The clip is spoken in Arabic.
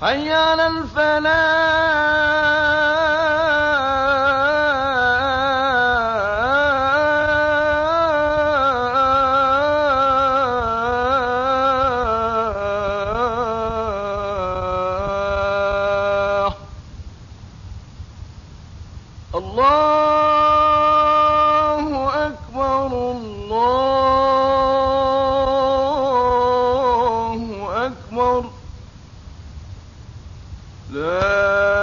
حي على الفلاح الله. لا